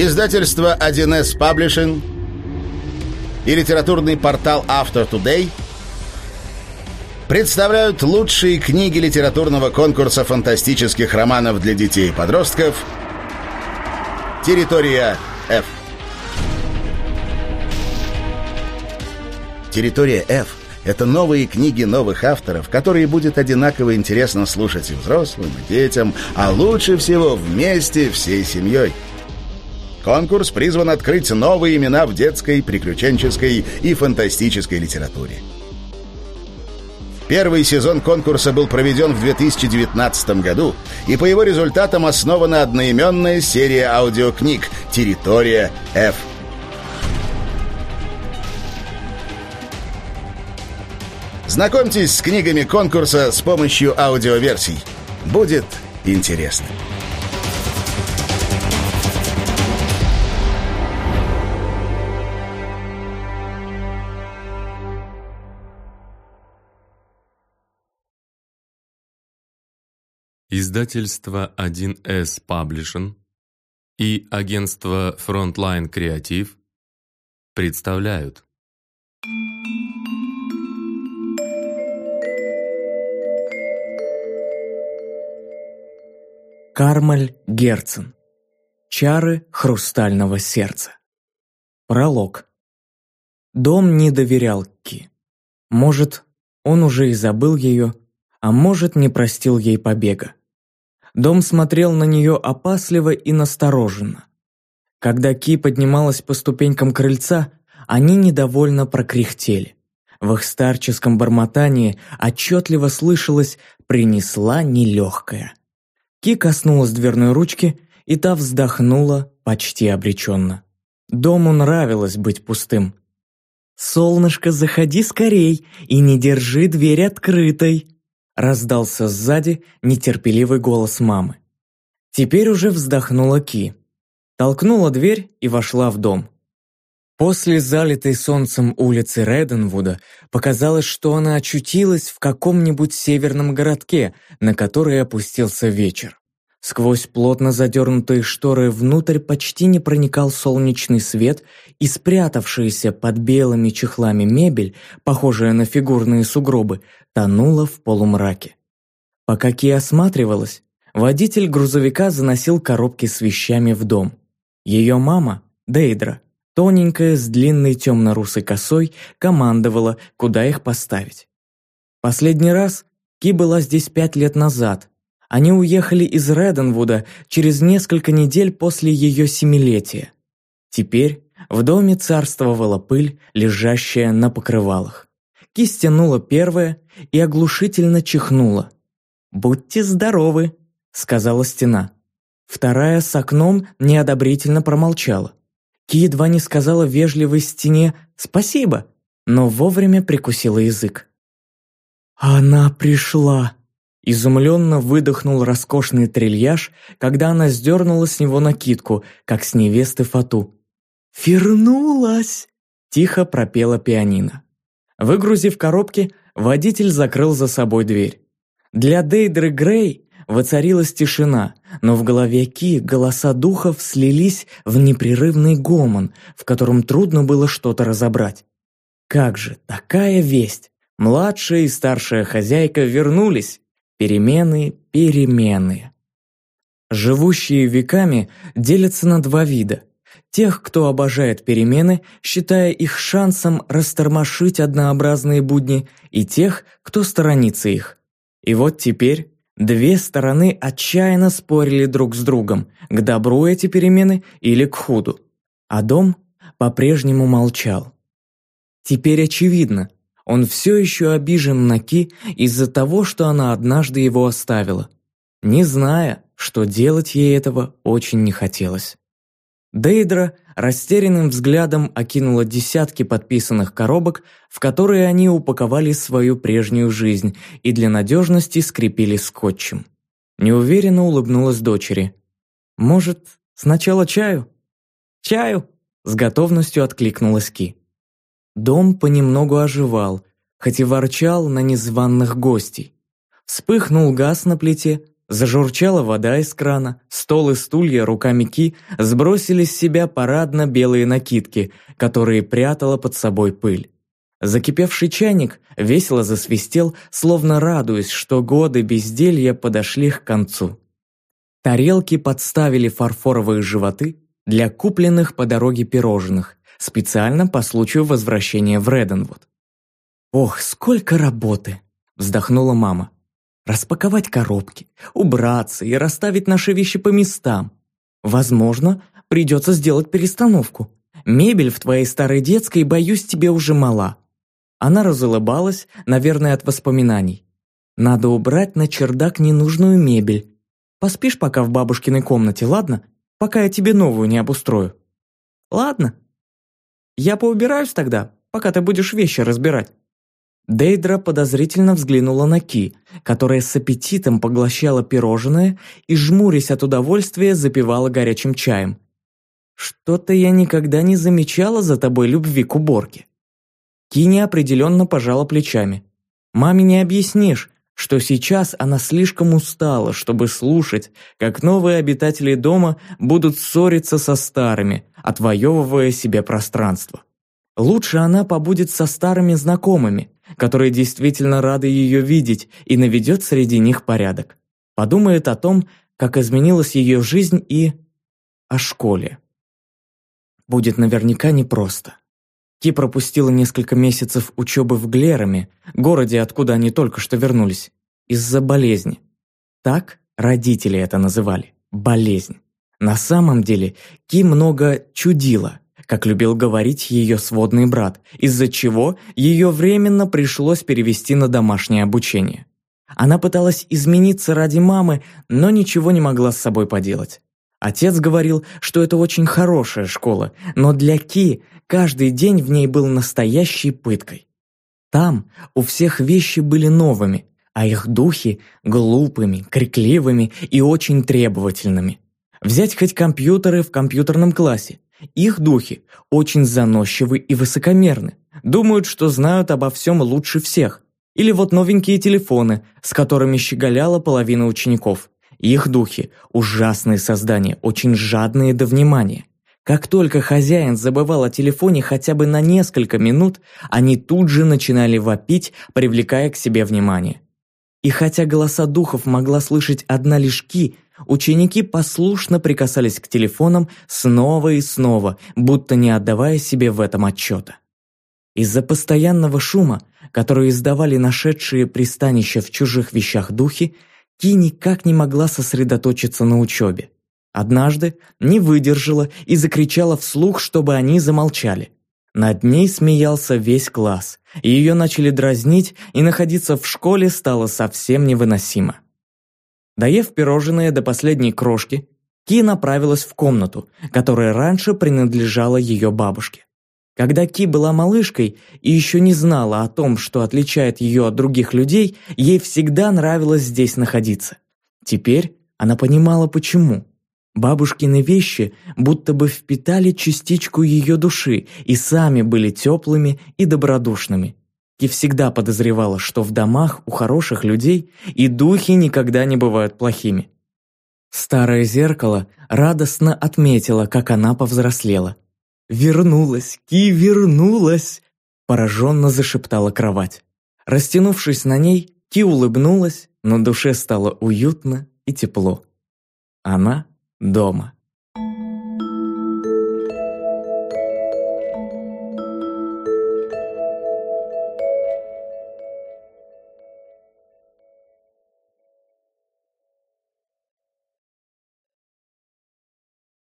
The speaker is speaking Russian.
Издательство 1С Publishing и литературный портал After Today представляют лучшие книги литературного конкурса фантастических романов для детей и подростков «Территория F». «Территория F» — это новые книги новых авторов, которые будет одинаково интересно слушать и взрослым, и детям, а лучше всего вместе всей семьей — Конкурс призван открыть новые имена в детской, приключенческой и фантастической литературе. Первый сезон конкурса был проведен в 2019 году, и по его результатам основана одноименная серия аудиокниг «Территория F». Знакомьтесь с книгами конкурса с помощью аудиоверсий. Будет интересно. Издательство 1С Publishing и агентство Frontline Creative представляют Кармель Герцен. Чары хрустального сердца. Пролог. Дом не доверял Ки. Может, он уже и забыл ее, а может, не простил ей побега. Дом смотрел на нее опасливо и настороженно. Когда Ки поднималась по ступенькам крыльца, они недовольно прокряхтели. В их старческом бормотании отчетливо слышалось «принесла нелегкая». Ки коснулась дверной ручки, и та вздохнула почти обреченно. Дому нравилось быть пустым. «Солнышко, заходи скорей и не держи дверь открытой», раздался сзади нетерпеливый голос мамы. Теперь уже вздохнула Ки. Толкнула дверь и вошла в дом. После залитой солнцем улицы Реденвуда показалось, что она очутилась в каком-нибудь северном городке, на который опустился вечер. Сквозь плотно задернутые шторы внутрь почти не проникал солнечный свет, и спрятавшаяся под белыми чехлами мебель, похожая на фигурные сугробы, тонула в полумраке. Пока Ки осматривалась, водитель грузовика заносил коробки с вещами в дом. Ее мама, Дейдра, тоненькая с длинной темно-русой косой, командовала, куда их поставить. Последний раз Ки была здесь пять лет назад, они уехали из Реденвуда через несколько недель после ее семилетия. Теперь в доме царствовала пыль, лежащая на покрывалах. Ки стянула первая и оглушительно чихнула. «Будьте здоровы», — сказала стена. Вторая с окном неодобрительно промолчала. Ки едва не сказала вежливой стене «спасибо», но вовремя прикусила язык. «Она пришла», Изумленно выдохнул роскошный трильяж, когда она сдернула с него накидку, как с невесты фату. «Вернулась!» – тихо пропела пианино. Выгрузив коробки, водитель закрыл за собой дверь. Для Дейдры Грей воцарилась тишина, но в голове Ки голоса духов слились в непрерывный гомон, в котором трудно было что-то разобрать. Как же, такая весть! Младшая и старшая хозяйка вернулись, Перемены, перемены. Живущие веками делятся на два вида. Тех, кто обожает перемены, считая их шансом растормошить однообразные будни, и тех, кто сторонится их. И вот теперь две стороны отчаянно спорили друг с другом, к добру эти перемены или к худу. А дом по-прежнему молчал. Теперь очевидно, он все еще обижен на Ки из-за того, что она однажды его оставила, не зная, что делать ей этого очень не хотелось. Дейдра растерянным взглядом окинула десятки подписанных коробок, в которые они упаковали свою прежнюю жизнь и для надежности скрепили скотчем. Неуверенно улыбнулась дочери. «Может, сначала чаю?» «Чаю!» – с готовностью откликнулась Ки. Дом понемногу оживал. хоть и ворчал на незваных гостей. Вспыхнул газ на плите, зажурчала вода из крана, стол и стулья руками Ки сбросили с себя парадно-белые накидки, которые прятала под собой пыль. Закипевший чайник весело засвистел, словно радуясь, что годы безделья подошли к концу. Тарелки подставили фарфоровые животы для купленных по дороге пирожных, специально по случаю возвращения в Реденвуд. «Ох, сколько работы!» – вздохнула мама. «Распаковать коробки, убраться и расставить наши вещи по местам. Возможно, придется сделать перестановку. Мебель в твоей старой детской, боюсь, тебе уже мала. Она разулыбалась, наверное, от воспоминаний. «Надо убрать на чердак ненужную мебель. Поспишь пока в бабушкиной комнате, ладно? Пока я тебе новую не обустрою». «Ладно. Я поубираюсь тогда, пока ты будешь вещи разбирать». Дейдра подозрительно взглянула на Ки, которая с аппетитом поглощала пирожное и, жмурясь от удовольствия, запивала горячим чаем. «Что-то я никогда не замечала за тобой любви к уборке». Кини определенно пожала плечами. Маме не объяснишь, что сейчас она слишком устала, чтобы слушать, как новые обитатели дома будут ссориться со старыми, отвоевывая себе пространство. Лучше она побудет со старыми знакомыми, которые действительно рады ее видеть и наведет среди них порядок. Подумает о том, как изменилась ее жизнь и... о школе. Будет наверняка непросто. Ки пропустила несколько месяцев учебы в Глерами, городе, откуда они только что вернулись, из-за болезни. Так родители это называли – болезнь. На самом деле Ки много чудила, как любил говорить ее сводный брат, из-за чего ее временно пришлось перевести на домашнее обучение. Она пыталась измениться ради мамы, но ничего не могла с собой поделать. Отец говорил, что это очень хорошая школа, но для Ки каждый день в ней был настоящей пыткой. Там у всех вещи были новыми, а их духи – глупыми, крикливыми и очень требовательными. Взять хоть компьютеры в компьютерном классе. Их духи очень заносчивы и высокомерны, думают, что знают обо всем лучше всех. Или вот новенькие телефоны, с которыми щеголяла половина учеников. Их духи – ужасные создания, очень жадные до внимания. Как только хозяин забывал о телефоне хотя бы на несколько минут, они тут же начинали вопить, привлекая к себе внимание. И хотя голоса духов могла слышать одна лишь Ки, ученики послушно прикасались к телефонам снова и снова, будто не отдавая себе в этом отчета. Из-за постоянного шума, который издавали нашедшие пристанища в чужих вещах духи, Ки никак не могла сосредоточиться на учебе. Однажды не выдержала и закричала вслух, чтобы они замолчали. Над ней смеялся весь класс, и ее начали дразнить, и находиться в школе стало совсем невыносимо. Доев пирожное до последней крошки, Ки направилась в комнату, которая раньше принадлежала ее бабушке. Когда Ки была малышкой и еще не знала о том, что отличает ее от других людей, ей всегда нравилось здесь находиться. Теперь она понимала, почему. Бабушкины вещи будто бы впитали частичку ее души и сами были теплыми и добродушными. Ки всегда подозревала, что в домах у хороших людей и духи никогда не бывают плохими. Старое зеркало радостно отметило, как она повзрослела – «Вернулась! Ки вернулась!» Пораженно зашептала кровать. Растянувшись на ней, Ки улыбнулась, но душе стало уютно и тепло. Она дома.